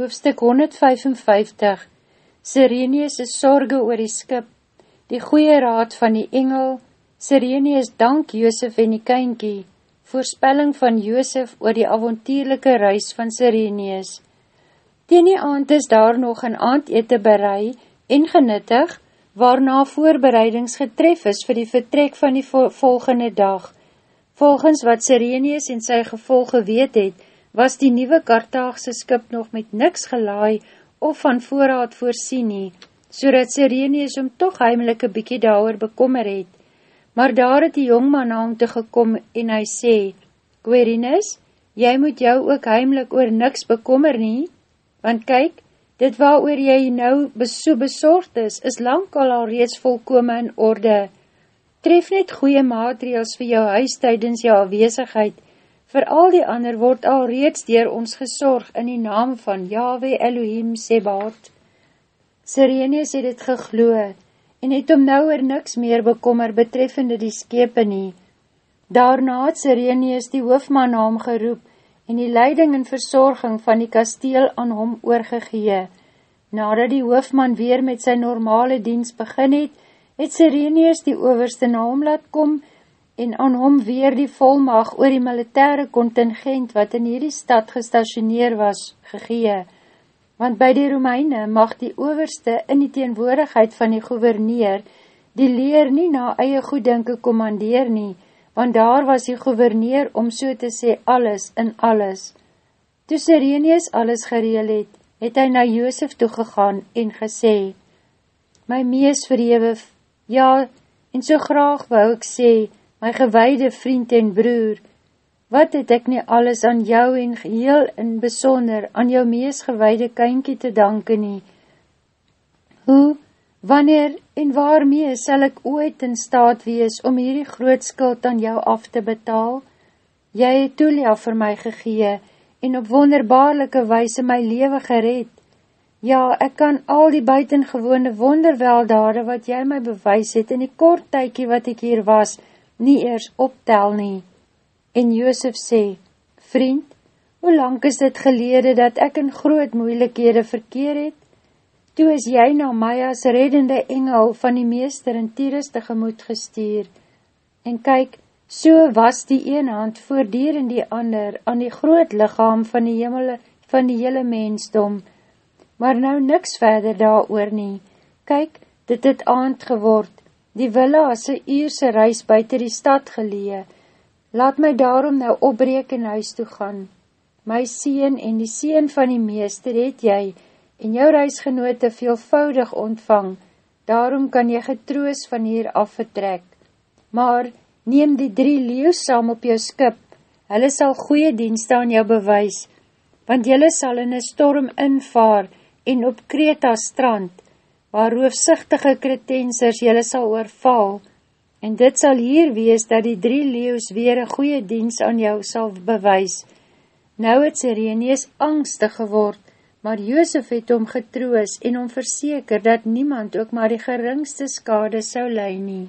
Hoofstuk 155 Sirenius' sorge oor die skip Die goeie raad van die engel. Sirenius dank Joosef en die kynkie Voorspelling van Joosef oor die avontuurlijke reis van Sirenius. Tien die aand is daar nog een aand ete berei en genuttig waarna voorbereidings getref is vir die vertrek van die volgende dag. Volgens wat Sirenius en sy gevolge weet het, was die nieuwe Kartaagse skip nog met niks gelaai of van voorraad voorsien nie, so dat Sirenius om toch heimelijk een bykie daar bekommer het. Maar daar het die jongman na hom te gekom en hy sê, Querinus, jy moet jou ook heimelijk oor niks bekommer nie, want kyk, dit waar oor jy nou so bezorgd is, is lang al al reeds volkome in orde. Tref net goeie maatregels vir jou huis tydens jou afwezigheid, Voor al die ander word al reeds dier ons gesorg in die naam van Yahweh Elohim Sebaat. Sirenius het het gegloe en het om nou er niks meer bekommer betreffende die skepe nie. Daarna het Sirenius die hoofman na hom geroep en die leiding en verzorging van die kasteel aan hom oorgegee. Nadat die hoofman weer met sy normale diens begin het, het Sirenius die overste na hom laat kom en aan hom weer die volmag oor die militaire contingent wat in hierdie stad gestationeer was, gegee. Want by die Romeine mag die overste in die teenwoordigheid van die gouverneur die leer nie na eie goeddenke commandeer nie, want daar was die gouverneur om so te sê alles in alles. Toe Sirenius alles gereel het, het hy na Joosef toegegaan en gesê, My mees verhewe, ja, en so graag wou ek sê, my gewaide vriend en broer, wat het ek nie alles aan jou en heel in besonder aan jou mees gewaide kynkie te danke nie? Hoe, wanneer en waarmee sal ek ooit in staat wees om hierdie groot skuld aan jou af te betaal? Jy het Tulia vir my gegee en op wonderbaarlike weise my leven gered. Ja, ek kan al die buitengewone wonderweldade wat jy my bewys het in die kort tykie wat ek hier was, nie eers optel nie. En Joosef sê, Vriend, hoe lang is dit gelede dat ek in groot moeilikhede verkeer het? Toe is jy na my as reddende engel van die meester in Tyrus tegemoet gestuur. En kyk, so was die een hand voordier in die ander aan die groot lichaam van die hemel van die hele mensdom. Maar nou niks verder daar oor nie. Kyk, dit het aand geword, Die wille as een uurse reis buiten die stad gelee, laat my daarom nou opbreek en huis toe gaan. My sien en die sien van die meester het jy en jou reisgenote veelvoudig ontvang, daarom kan jy getroos van hier af vertrek. Maar neem die drie leeuws saam op jou skip, hulle sal goeie dienste aan jou bewys, want jylle sal in een storm invaar en op Kreta strand, waar roofsichtige kretensers jylle sal oorval, en dit sal hier wees dat die drie leeuws weer een goeie diens aan jou sal bewys. Nou het Sirenees angstig geword, maar Joosef het om getroos en om verseker dat niemand ook maar die geringste skade sou lei nie.